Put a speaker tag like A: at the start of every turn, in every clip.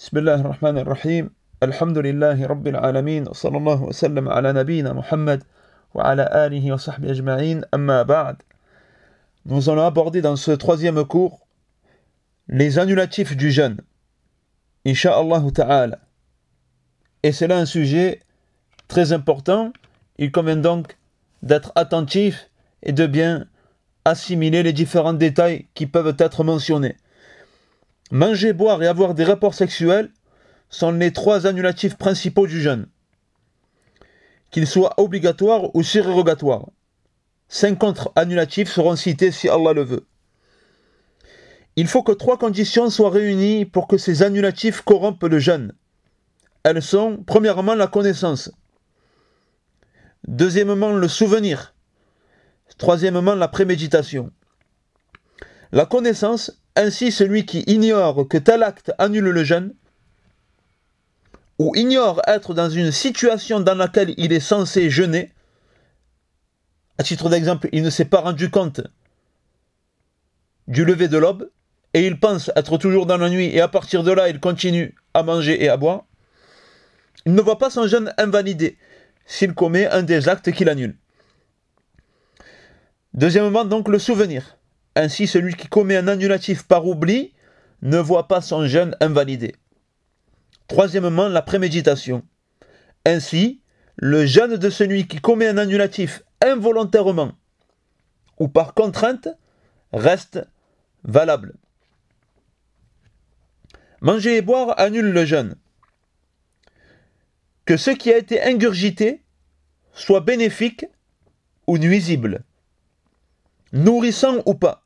A: بسم الله الرحمن الرحيم الحمد لله رب العالمين وصلى الله وسلم على نبينا محمد وعلى آله وصحبه أجمعين أما بعد Nous allons aborder dans ce troisième cours les annulatifs du jeûne. Inch'Allah ta'ala. Et c'est là un sujet très important. Il convient donc d'être attentif et de bien assimiler les différents détails qui peuvent être mentionnés. Manger, boire et avoir des rapports sexuels sont les trois annulatifs principaux du jeûne, qu'ils soient obligatoires ou surrogatoires. Cinq contre-annulatifs seront cités si Allah le veut. Il faut que trois conditions soient réunies pour que ces annulatifs corrompent le jeûne. Elles sont, premièrement, la connaissance. Deuxièmement, le souvenir. Troisièmement, la préméditation. La connaissance, ainsi celui qui ignore que tel acte annule le jeûne, ou ignore être dans une situation dans laquelle il est censé jeûner, à titre d'exemple, il ne s'est pas rendu compte du lever de l'aube, et il pense être toujours dans la nuit, et à partir de là, il continue à manger et à boire, il ne voit pas son jeûne invalidé s'il commet un des actes qu'il annule. Deuxièmement, donc, le souvenir. Ainsi, celui qui commet un annulatif par oubli ne voit pas son jeûne invalidé. Troisièmement, la préméditation. Ainsi, le jeûne de celui qui commet un annulatif involontairement ou par contrainte reste valable. Manger et boire annule le jeûne. Que ce qui a été ingurgité soit bénéfique ou nuisible, nourrissant ou pas.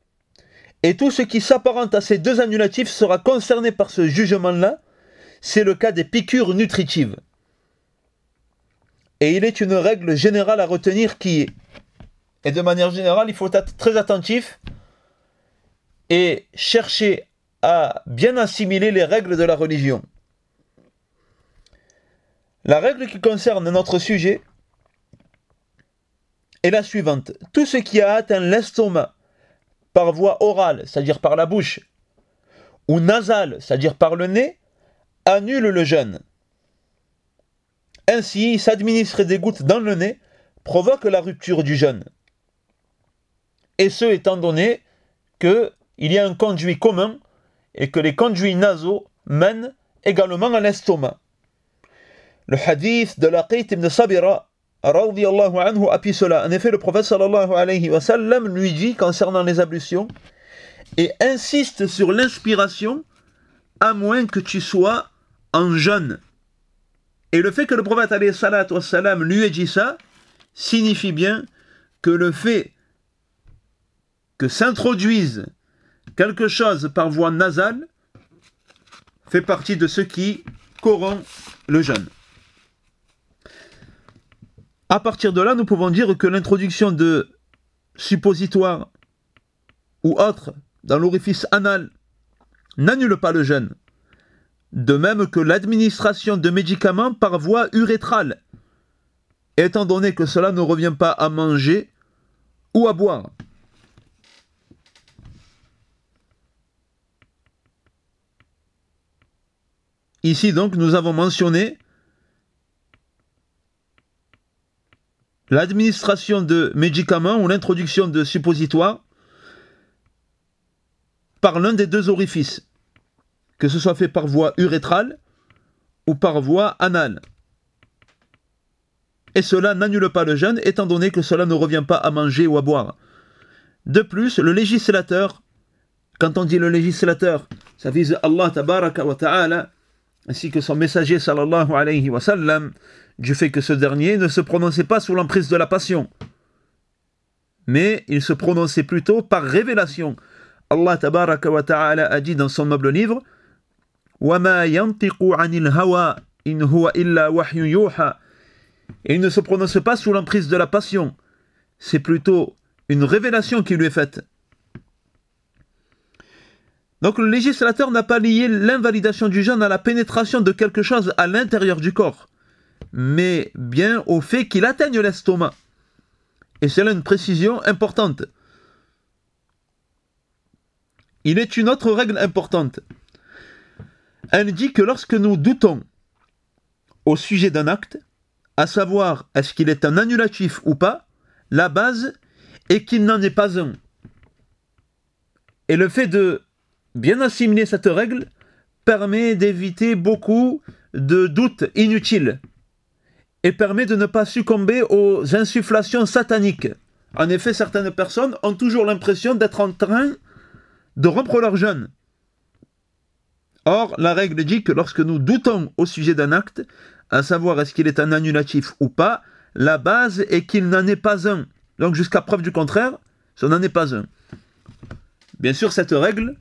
A: Et tout ce qui s'apparente à ces deux annulatifs sera concerné par ce jugement-là. C'est le cas des piqûres nutritives. Et il est une règle générale à retenir qui est, et de manière générale, il faut être très attentif et chercher à bien assimiler les règles de la religion. La règle qui concerne notre sujet est la suivante. Tout ce qui a atteint l'estomac par voie orale, c'est-à-dire par la bouche, ou nasale, c'est-à-dire par le nez, annule le jeûne. Ainsi, s'administrer des gouttes dans le nez provoque la rupture du jeûne. Et ce étant donné qu'il y a un conduit commun et que les conduits nasaux mènent également à l'estomac. Le hadith de Laqit ibn Sabira anhu cela. En effet, le prophète alayhi wa lui dit concernant les ablutions et insiste sur l'inspiration à moins que tu sois en jeûne. Et le fait que le prophète alayhi sallam lui ait dit ça signifie bien que le fait que s'introduise quelque chose par voie nasale fait partie de ce qui corrompt le jeûne. À partir de là, nous pouvons dire que l'introduction de suppositoires ou autres dans l'orifice anal n'annule pas le jeûne. De même que l'administration de médicaments par voie urétrale, étant donné que cela ne revient pas à manger ou à boire. Ici donc nous avons mentionné l'administration de médicaments ou l'introduction de suppositoires par l'un des deux orifices, que ce soit fait par voie urétrale ou par voie anale. Et cela n'annule pas le jeûne, étant donné que cela ne revient pas à manger ou à boire. De plus, le législateur, quand on dit le législateur, ça vise Allah tabaraka wa ta'ala, ainsi que son messager sallallahu alayhi wa sallam, du fait que ce dernier ne se prononçait pas sous l'emprise de la passion, mais il se prononçait plutôt par révélation. Allah a dit dans son noble livre Et il ne se prononce pas sous l'emprise de la passion, c'est plutôt une révélation qui lui est faite. Donc le législateur n'a pas lié l'invalidation du jeûne à la pénétration de quelque chose à l'intérieur du corps mais bien au fait qu'il atteigne l'estomac. Et c'est là une précision importante. Il est une autre règle importante. Elle dit que lorsque nous doutons au sujet d'un acte, à savoir est-ce qu'il est un annulatif ou pas, la base est qu'il n'en est pas un. Et le fait de bien assimiler cette règle permet d'éviter beaucoup de doutes inutiles et permet de ne pas succomber aux insufflations sataniques. En effet, certaines personnes ont toujours l'impression d'être en train de rompre leur jeûne. Or, la règle dit que lorsque nous doutons au sujet d'un acte, à savoir est-ce qu'il est un annulatif ou pas, la base est qu'il n'en est pas un. Donc jusqu'à preuve du contraire, ce n'en est pas un. Bien sûr, cette règle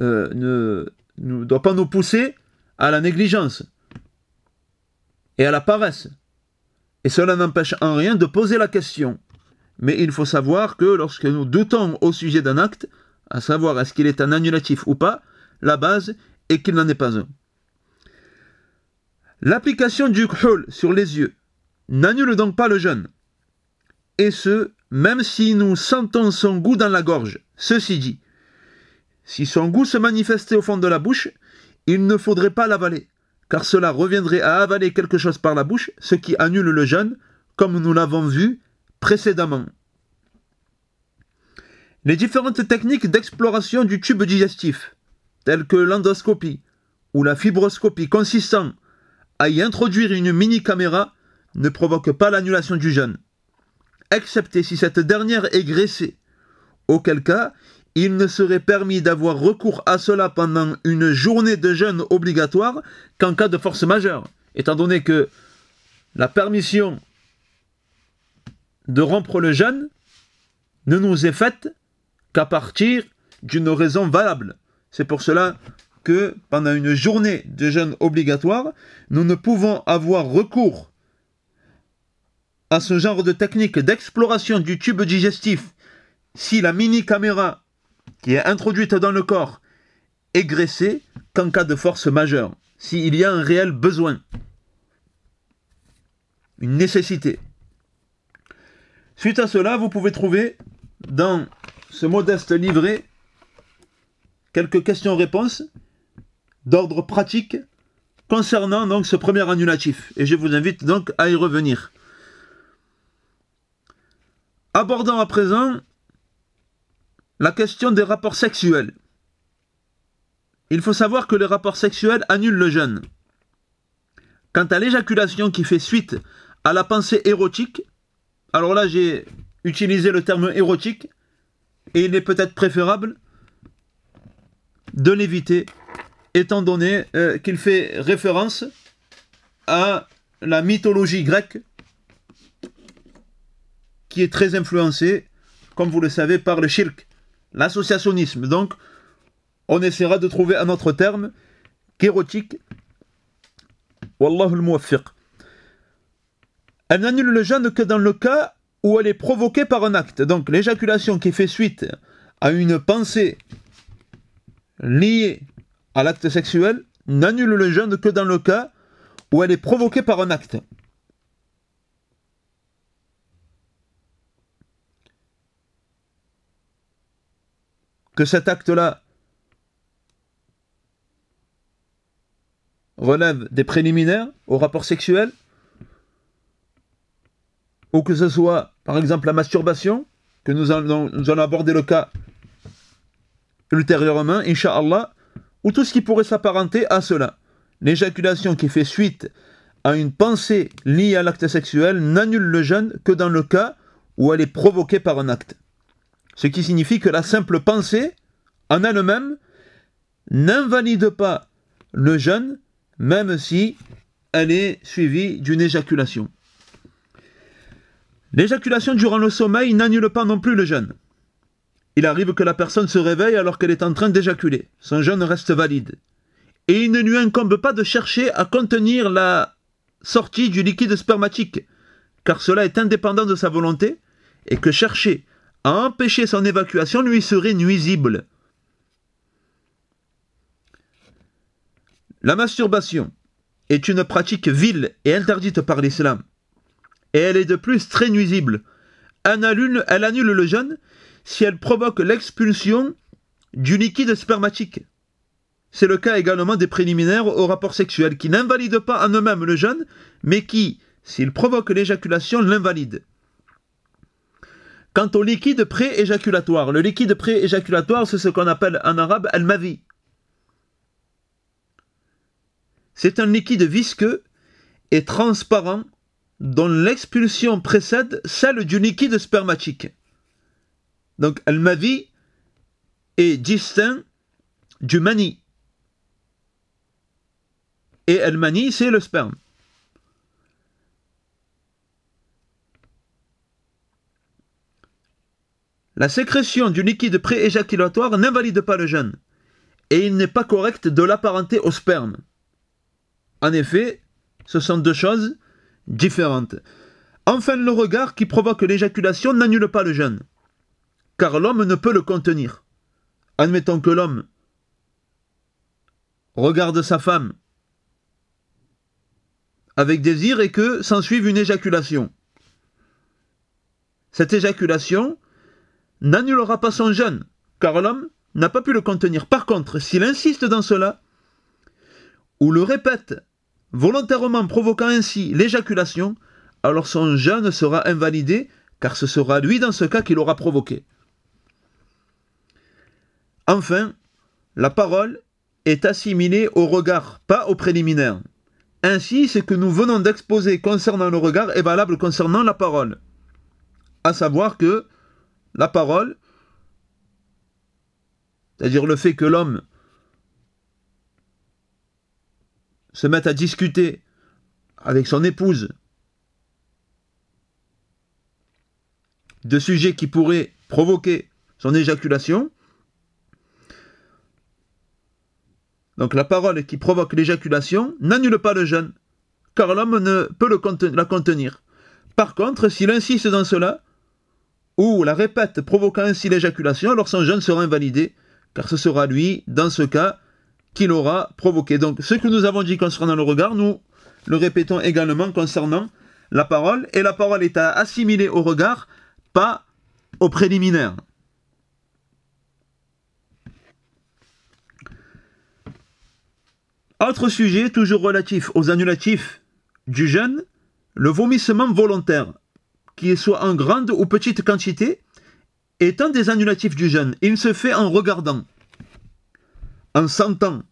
A: euh, ne, ne doit pas nous pousser à la négligence et à la paresse. Et cela n'empêche en rien de poser la question. Mais il faut savoir que lorsque nous doutons au sujet d'un acte, à savoir est-ce qu'il est un annulatif ou pas, la base est qu'il n'en est pas un. L'application du khul sur les yeux n'annule donc pas le jeûne. Et ce, même si nous sentons son goût dans la gorge. Ceci dit, si son goût se manifestait au fond de la bouche, il ne faudrait pas l'avaler, car cela reviendrait à avaler quelque chose par la bouche, ce qui annule le jeûne, comme nous l'avons vu précédemment. Les différentes techniques d'exploration du tube digestif, telles que l'endoscopie ou la fibroscopie consistant à y introduire une mini-caméra, ne provoquent pas l'annulation du jeûne, excepté si cette dernière est graissée, auquel cas il ne serait permis d'avoir recours à cela pendant une journée de jeûne obligatoire qu'en cas de force majeure, étant donné que la permission de rompre le jeûne ne nous est faite qu'à partir d'une raison valable. C'est pour cela que pendant une journée de jeûne obligatoire, nous ne pouvons avoir recours à ce genre de technique d'exploration du tube digestif si la mini-caméra qui est introduite dans le corps est graissée qu'en cas de force majeure, s'il y a un réel besoin, une nécessité. Suite à cela, vous pouvez trouver dans ce modeste livret quelques questions-réponses d'ordre pratique concernant donc ce premier annulatif. Et je vous invite donc à y revenir. Abordons à présent la question des rapports sexuels. Il faut savoir que les rapports sexuels annulent le jeûne. Quant à l'éjaculation qui fait suite à la pensée érotique, alors là j'ai utilisé le terme érotique, et il est peut-être préférable de l'éviter, étant donné euh, qu'il fait référence à la mythologie grecque, qui est très influencée, comme vous le savez, par le shirk, l'associationnisme. Donc, on essaiera de trouver un autre terme qu'érotique. Wallahu al-muwaffiq. Elle n'annule le jeûne que dans le cas où elle est provoquée par un acte. Donc, l'éjaculation qui fait suite à une pensée liée à l'acte sexuel n'annule le jeûne que dans le cas où elle est provoquée par un acte. Que cet acte-là relève des préliminaires au rapport sexuel, ou que ce soit par exemple la masturbation, que nous allons, aborder le cas ultérieurement, Inch'Allah, ou tout ce qui pourrait s'apparenter à cela. L'éjaculation qui fait suite à une pensée liée à l'acte sexuel n'annule le jeûne que dans le cas où elle est provoquée par un acte. Ce qui signifie que la simple pensée, en elle-même, n'invalide pas le jeûne, même si elle est suivie d'une éjaculation. L'éjaculation durant le sommeil n'annule pas non plus le jeûne. Il arrive que la personne se réveille alors qu'elle est en train d'éjaculer. Son jeûne reste valide. Et il ne lui incombe pas de chercher à contenir la sortie du liquide spermatique, car cela est indépendant de sa volonté, et que chercher à empêcher son évacuation lui serait nuisible. La masturbation est une pratique vile et interdite par l'islam, et elle est de plus très nuisible. Elle annule, le jeûne si elle provoque l'expulsion du liquide spermatique, c'est le cas également des préliminaires au rapport sexuel, qui n'invalident pas en eux-mêmes le jeûne, mais qui, s'ils provoquent l'éjaculation, l'invalident. Quant au liquide pré-éjaculatoire, le liquide pré-éjaculatoire, c'est ce qu'on appelle en arabe al-mavi. C'est un liquide visqueux et transparent dont l'expulsion précède celle du liquide spermatique. Donc al-mavi est distinct du mani. Et al-mani, c'est le sperme. La sécrétion du liquide pré-éjaculatoire n'invalide pas le jeûne, et il n'est pas correct de l'apparenter au sperme. En effet, ce sont deux choses différentes. Enfin, le regard qui provoque l'éjaculation n'annule pas le jeûne, car l'homme ne peut le contenir. Admettons que l'homme regarde sa femme avec désir et que s'ensuive une éjaculation. Cette éjaculation n'annulera pas son jeûne, car l'homme n'a pas pu le contenir. Par contre, s'il insiste dans cela, ou le répète, volontairement provoquant ainsi l'éjaculation, alors son jeûne sera invalidé, car ce sera lui dans ce cas qui l'aura provoqué. Enfin, la parole est assimilée au regard, pas au préliminaire. Ainsi, ce que nous venons d'exposer concernant le regard est valable concernant la parole. À savoir que la parole, c'est-à-dire le fait que l'homme se mette à discuter avec son épouse de sujets qui pourraient provoquer son éjaculation, donc la parole qui provoque l'éjaculation n'annule pas le jeûne, car l'homme ne peut la contenir. Par contre, s'il insiste dans cela, ou la répète provoquant ainsi l'éjaculation, alors son jeûne sera invalidé, car ce sera lui, dans ce cas, qui l'aura provoqué. Donc ce que nous avons dit concernant le regard, nous le répétons également concernant la parole, et la parole est à assimiler au regard, pas au préliminaire. Autre sujet, toujours relatif aux annulatifs du jeûne, le vomissement volontaire qu'il soit en grande ou petite quantité, est un des annulatifs du jeûne. Il se fait en regardant, en sentant,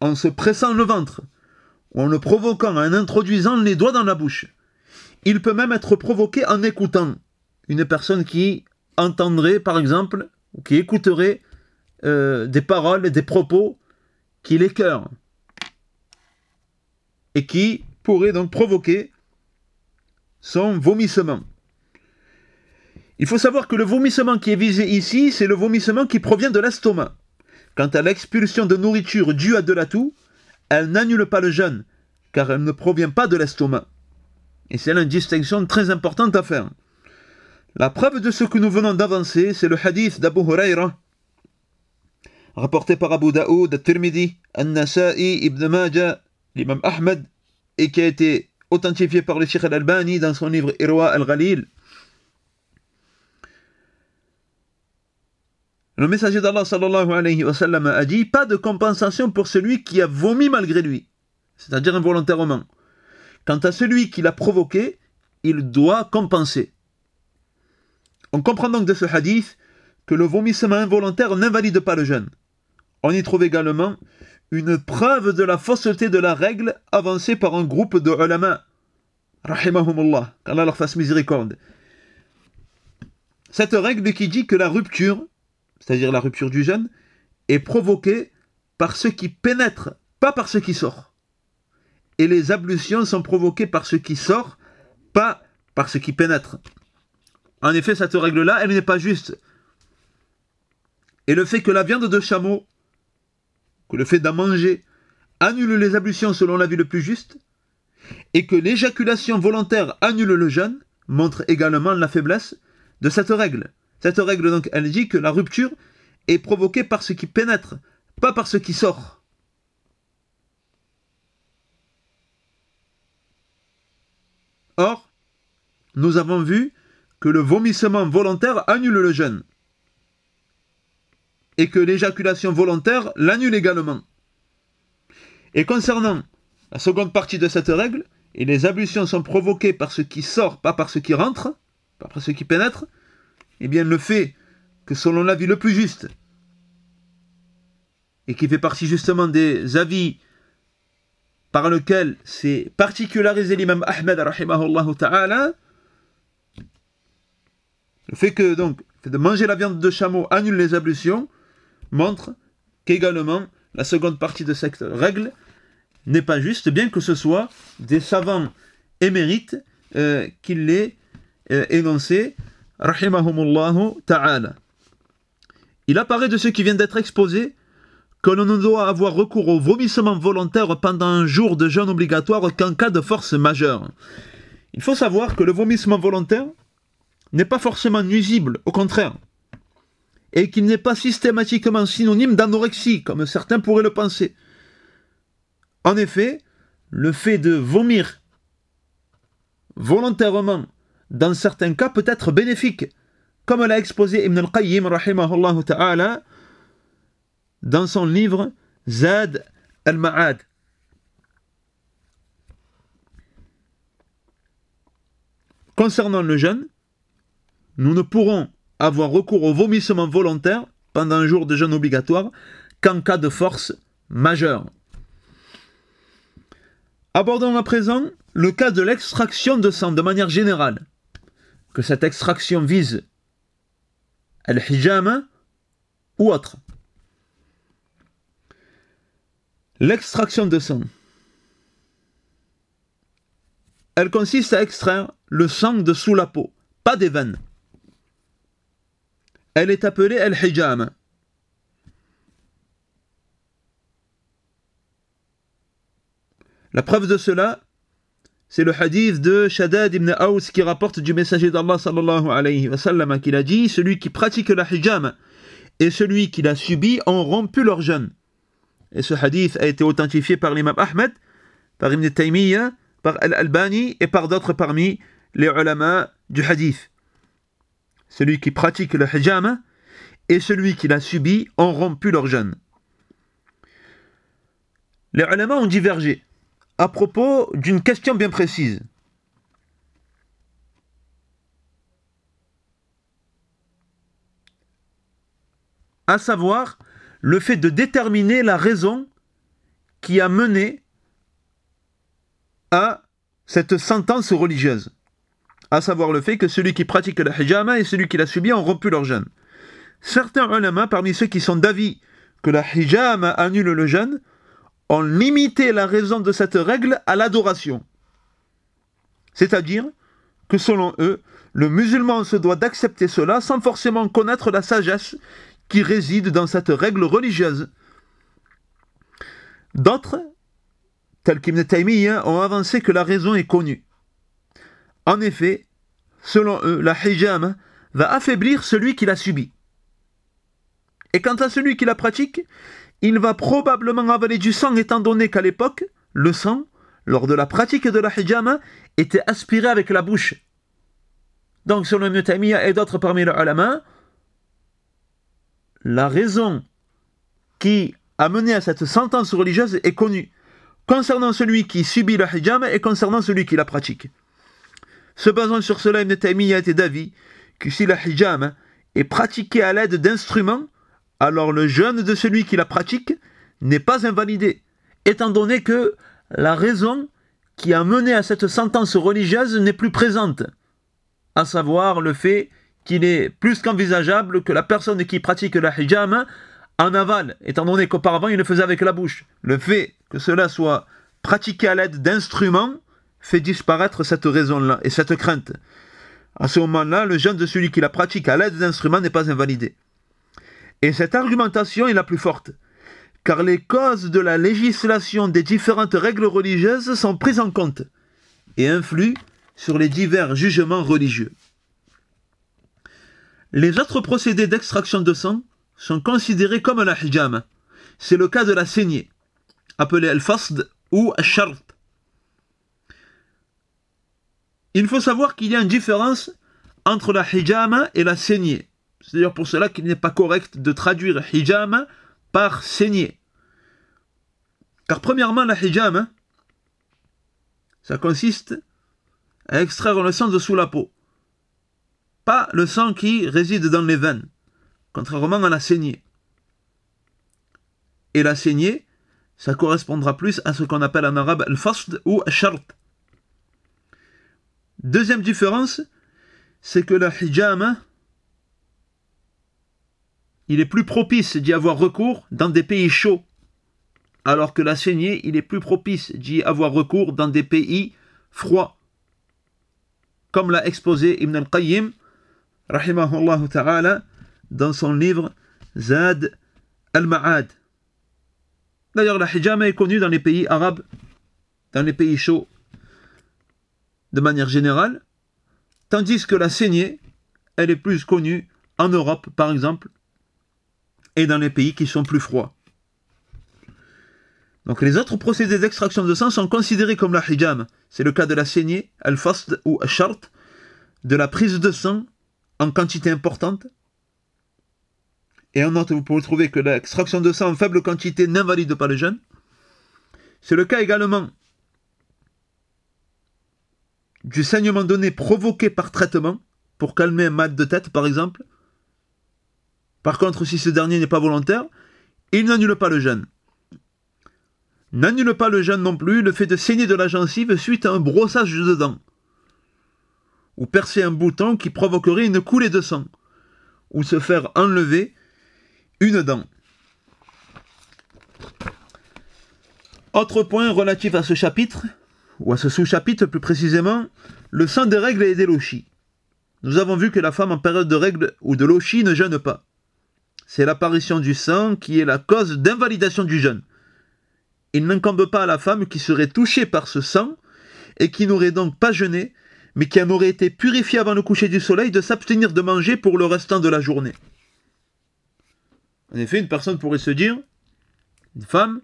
A: en se pressant le ventre, ou en le provoquant, en introduisant les doigts dans la bouche. Il peut même être provoqué en écoutant. Une personne qui entendrait, par exemple, ou qui écouterait euh, des paroles, des propos qui l'écœurent, et qui pourraient donc provoquer son vomissement. Il faut savoir que le vomissement qui est visé ici, c'est le vomissement qui provient de l'estomac. Quant à l'expulsion de nourriture due à de la toux, elle n'annule pas le jeûne, car elle ne provient pas de l'estomac. Et c'est là une distinction très importante à faire. La preuve de ce que nous venons d'avancer, c'est le hadith d'Abu Huraira, rapporté par Abu Daoud, Tirmidhi, An-Nasa'i, Ibn Majah, l'imam Ahmed, et qui a été authentifié par le Sheikh al-Albani dans son livre Irwa al-Ghalil. Le messager d'Allah sallallahu alayhi wa a dit Pas de compensation pour celui qui a vomi malgré lui, c'est-à-dire involontairement. Quant à celui qui l'a provoqué, il doit compenser. On comprend donc de ce hadith que le vomissement involontaire n'invalide pas le jeûne. On y trouve également une preuve de la fausseté de la règle avancée par un groupe de ulama. Rahimahumullah, qu'Allah leur fasse miséricorde. Cette règle qui dit que la rupture, c'est-à-dire la rupture du jeûne, est provoquée par ce qui pénètre, pas par ce qui sort. Et les ablutions sont provoquées par ce qui sort, pas par ce qui pénètre. En effet, cette règle-là, elle n'est pas juste. Et le fait que la viande de chameau que le fait d'en manger annule les ablutions selon l'avis le plus juste, et que l'éjaculation volontaire annule le jeûne, montre également la faiblesse de cette règle. Cette règle, donc, elle dit que la rupture est provoquée par ce qui pénètre, pas par ce qui sort. Or, nous avons vu que le vomissement volontaire annule le jeûne. Et que l'éjaculation volontaire l'annule également. Et concernant la seconde partie de cette règle, et les ablutions sont provoquées par ce qui sort, pas par ce qui rentre, pas par ce qui pénètre, eh bien le fait que selon l'avis le plus juste, et qui fait partie justement des avis par lequel c'est particularisé l'imam Ahmed ta'ala, le fait que donc de manger la viande de chameau annule les ablutions montre qu'également la seconde partie de cette règle n'est pas juste, bien que ce soit des savants émérites euh, qui l'aient euh, énoncé, ta'ala. Il apparaît de ce qui vient d'être exposé que l'on ne doit avoir recours au vomissement volontaire pendant un jour de jeûne obligatoire qu'en cas de force majeure. Il faut savoir que le vomissement volontaire n'est pas forcément nuisible, au contraire, et qu'il n'est pas systématiquement synonyme d'anorexie, comme certains pourraient le penser. En effet, le fait de vomir volontairement, dans certains cas, peut être bénéfique, comme l'a exposé Ibn al-Qayyim ta'ala dans son livre Zad al-Ma'ad. Concernant le jeûne, nous ne pourrons avoir recours au vomissement volontaire pendant un jour de jeûne obligatoire qu'en cas de force majeure. Abordons à présent le cas de l'extraction de sang de manière générale. Que cette extraction vise al-hijama ou autre. L'extraction de sang. Elle consiste à extraire le sang de sous la peau, pas des veines. Elle est appelée al-hijama. La preuve de cela, c'est le hadith de Shaddad ibn Aous qui rapporte du messager d'Allah sallallahu alayhi wa sallam qu'il a dit Celui qui pratique la hijama et celui qui l'a subi ont rompu leur jeûne. Et ce hadith a été authentifié par l'imam Ahmed, par Ibn Taymiyyah, par Al-Albani et par d'autres parmi les ulama du hadith. Celui qui pratique le hijama et celui qui l'a subi ont rompu leur jeûne. Les ulama ont divergé à propos d'une question bien précise. À savoir le fait de déterminer la raison qui a mené à cette sentence religieuse. À savoir le fait que celui qui pratique la hijama et celui qui l'a subi ont rompu leur jeûne. Certains ulama, parmi ceux qui sont d'avis que la hijama annule le jeûne, ont limité la raison de cette règle à l'adoration. C'est-à-dire que selon eux, le musulman se doit d'accepter cela sans forcément connaître la sagesse qui réside dans cette règle religieuse. D'autres, tels qu'Ibn Taymiyyah, ont avancé que la raison est connue. En effet, selon eux, la hijama va affaiblir celui qui la subit. Et quant à celui qui la pratique, il va probablement avaler du sang étant donné qu'à l'époque, le sang, lors de la pratique de la hijama, était aspiré avec la bouche. Donc selon Ibn et d'autres parmi les ulama, la raison qui a mené à cette sentence religieuse est connue concernant celui qui subit la hijama et concernant celui qui la pratique. Se basant sur cela, Ibn Taymiyyah était d'avis que si la hijama est pratiquée à l'aide d'instruments, alors le jeûne de celui qui la pratique n'est pas invalidé, étant donné que la raison qui a mené à cette sentence religieuse n'est plus présente, à savoir le fait qu'il est plus qu'envisageable que la personne qui pratique la hijama en aval, étant donné qu'auparavant il le faisait avec la bouche. Le fait que cela soit pratiqué à l'aide d'instruments fait disparaître cette raison-là et cette crainte. À ce moment-là, le jeûne de celui qui la pratique à l'aide d'instruments n'est pas invalidé. Et cette argumentation est la plus forte, car les causes de la législation des différentes règles religieuses sont prises en compte et influent sur les divers jugements religieux. Les autres procédés d'extraction de sang sont considérés comme la hijama. C'est le cas de la saignée, appelée al-fasd ou al Il faut savoir qu'il y a une différence entre la hijama et la saignée. C'est d'ailleurs pour cela qu'il n'est pas correct de traduire hijama par saigner. Car premièrement, la hijama, ça consiste à extraire le sang de sous la peau. Pas le sang qui réside dans les veines, contrairement à la saignée. Et la saignée, ça correspondra plus à ce qu'on appelle en arabe le fasd ou shart. Deuxième différence, c'est que la hijama, il est plus propice d'y avoir recours dans des pays chauds, alors que la saignée, il est plus propice d'y avoir recours dans des pays froids. Comme l'a exposé Ibn al-Qayyim, rahimahullah ta'ala, dans son livre Zad al-Ma'ad. D'ailleurs, la hijama est connue dans les pays arabes, dans les pays chauds, de manière générale, tandis que la saignée, elle est plus connue en Europe, par exemple, et dans les pays qui sont plus froids. Donc les autres procédés d'extraction de sang sont considérés comme la hijama. C'est le cas de la saignée, al-fasd ou al-shart, de la prise de sang en quantité importante. Et en note, vous pouvez trouver que l'extraction de sang en faible quantité n'invalide pas le jeûne. C'est le cas également du saignement donné provoqué par traitement, pour calmer un mal de tête par exemple. Par contre, si ce dernier n'est pas volontaire, il n'annule pas le jeûne. N'annule pas le jeûne non plus le fait de saigner de la gencive suite à un brossage de dents, ou percer un bouton qui provoquerait une coulée de sang, ou se faire enlever une dent. Autre point relatif à ce chapitre, ou à ce sous-chapitre plus précisément, le sang des règles et des lochis. Nous avons vu que la femme en période de règles ou de lochis ne jeûne pas. C'est l'apparition du sang qui est la cause d'invalidation du jeûne. Il n'incombe pas à la femme qui serait touchée par ce sang et qui n'aurait donc pas jeûné, mais qui en aurait été purifiée avant le coucher du soleil de s'abstenir de manger pour le restant de la journée. En effet, une personne pourrait se dire, une femme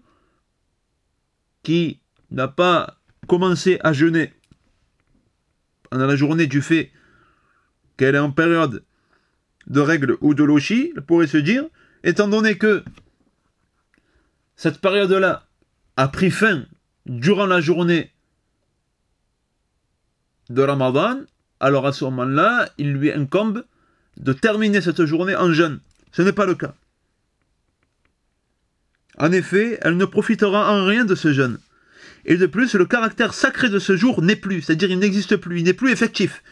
A: qui n'a pas commencer à jeûner pendant la journée du fait qu'elle est en période de règles ou de lochi, elle pourrait se dire, étant donné que cette période-là a pris fin durant la journée de Ramadan, alors à ce moment-là, il lui incombe de terminer cette journée en jeûne. Ce n'est pas le cas. En effet, elle ne profitera en rien de ce jeûne. Et de plus, le caractère sacré de ce jour n'est plus, c'est-à-dire il n'existe plus, il n'est plus effectif,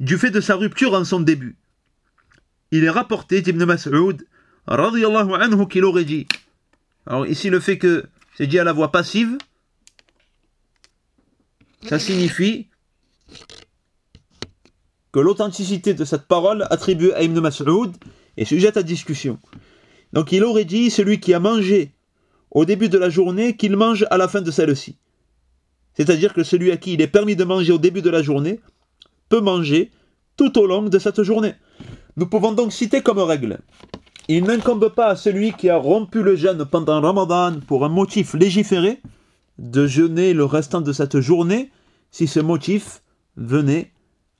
A: du fait de sa rupture en son début. Il est rapporté d'Ibn Mas'ud, radiallahu anhu, qu'il aurait dit. Alors ici, le fait que c'est dit à la voix passive, ça signifie que l'authenticité de cette parole attribuée à Ibn Mas'ud est sujette à discussion. Donc il aurait dit celui qui a mangé au début de la journée qu'il mange à la fin de celle-ci. C'est-à-dire que celui à qui il est permis de manger au début de la journée peut manger tout au long de cette journée. Nous pouvons donc citer comme règle il n'incombe pas à celui qui a rompu le jeûne pendant Ramadan pour un motif légiféré de jeûner le restant de cette journée si ce motif venait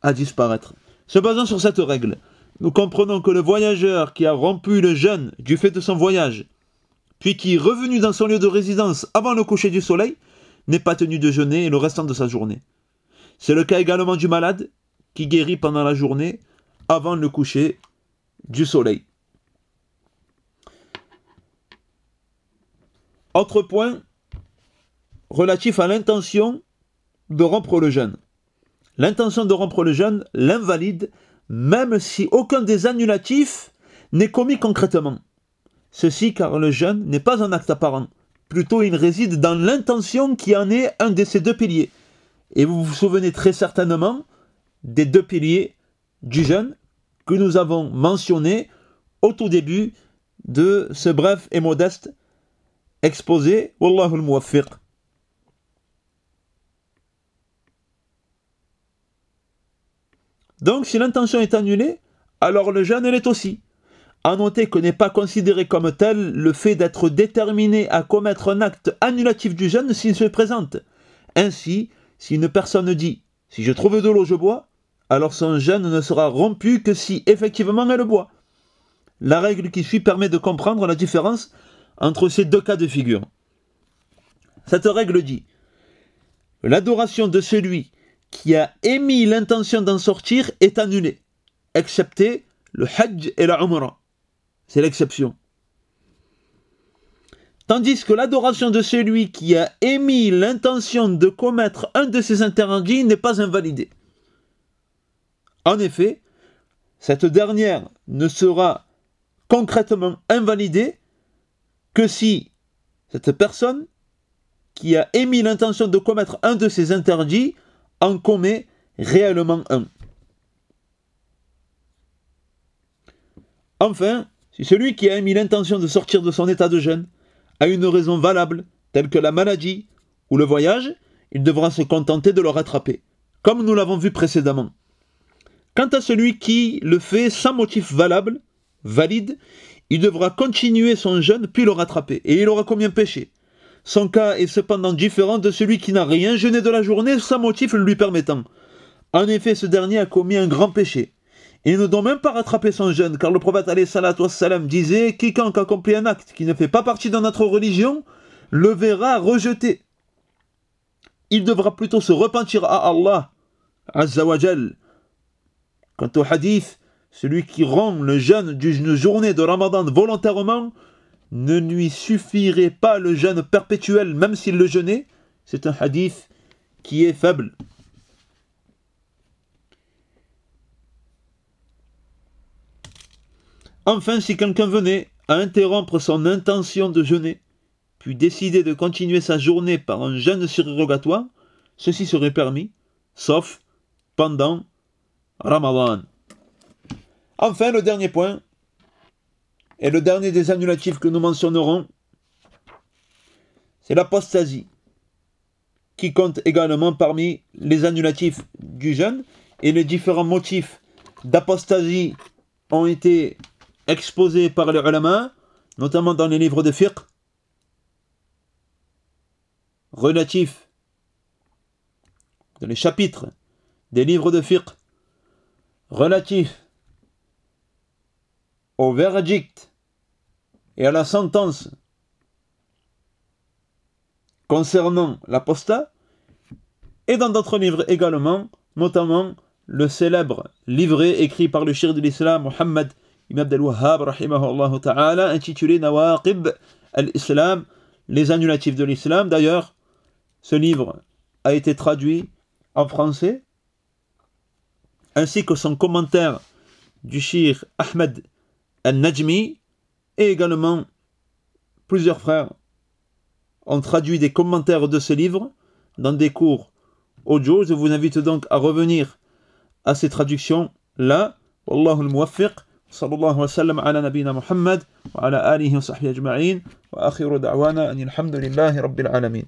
A: à disparaître. Se basant sur cette règle, nous comprenons que le voyageur qui a rompu le jeûne du fait de son voyage, puis qui est revenu dans son lieu de résidence avant le coucher du soleil, n'est pas tenu de jeûner le restant de sa journée. C'est le cas également du malade qui guérit pendant la journée avant le coucher du soleil. Autre point relatif à l'intention de rompre le jeûne. L'intention de rompre le jeûne l'invalide même si aucun des annulatifs n'est commis concrètement. Ceci car le jeûne n'est pas un acte apparent. Plutôt, il réside dans l'intention qui en est un de ces deux piliers. Et vous vous souvenez très certainement des deux piliers du jeûne que nous avons mentionnés au tout début de ce bref et modeste exposé. Wallahu al-muwaffiq. Donc, si l'intention est annulée, alors le jeûne l'est aussi. À noter que n'est pas considéré comme tel le fait d'être déterminé à commettre un acte annulatif du jeûne s'il se présente. Ainsi, si une personne dit Si je trouve de l'eau, je bois, alors son jeûne ne sera rompu que si effectivement elle boit. la règle qui suit permet de comprendre la différence entre ces deux cas de figure. Cette règle dit l'adoration de celui qui a émis l'intention d'en sortir est annulée, excepté le Hajj et la Umrah. C'est l'exception. Tandis que l'adoration de celui qui a émis l'intention de commettre un de ces interdits n'est pas invalidée. En effet, cette dernière ne sera concrètement invalidée que si cette personne qui a émis l'intention de commettre un de ces interdits en commet réellement un. Enfin, si celui qui a émis l'intention de sortir de son état de jeûne a une raison valable, telle que la maladie ou le voyage, il devra se contenter de le rattraper, comme nous l'avons vu précédemment. Quant à celui qui le fait sans motif valable, valide, il devra continuer son jeûne puis le rattraper, et il aura combien péché? Son cas est cependant différent de celui qui n'a rien jeûné de la journée sans motif lui permettant. En effet, ce dernier a commis un grand péché. Il ne doit même pas rattraper son jeûne, car le prophète salam disait Quiconque accomplit un acte qui ne fait pas partie de notre religion le verra rejeté. Il devra plutôt se repentir à Allah, Azzawajal, Quant au hadith, celui qui rompt le jeûne d'une journée de Ramadan volontairement, ne lui suffirait pas le jeûne perpétuel même s'il le jeûnait. C'est un hadith qui est faible. Enfin, si quelqu'un venait à interrompre son intention de jeûner, puis décider de continuer sa journée par un jeûne surrogatoire, ceci serait permis, sauf pendant Ramadan. Enfin, le dernier point, et le dernier des annulatifs que nous mentionnerons, c'est l'apostasie, qui compte également parmi les annulatifs du jeûne, et les différents motifs d'apostasie ont été exposés par les ulama, notamment dans les livres de fiqh, relatifs dans les chapitres des livres de fiqh relatif au verdict et à la sentence concernant l'apostat, et dans d'autres livres également, notamment le célèbre livret écrit par le shir de l'islam Muhammad ibn Abdel Wahhab ta'ala, intitulé Nawaqib al-Islam, les annulatifs de l'islam. D'ailleurs, ce livre a été traduit en français ainsi que son commentaire du shir Ahmed al-Najmi, et également plusieurs frères ont traduit des commentaires de ce livre dans des cours audio. Je vous invite donc à revenir à ces traductions-là. Wallahu al-muwaffiq. صلى الله وسلم على نبينا محمد وعلى آله وصحبه أجمعين وآخر دعوانا أن الحمد لله رب العالمين.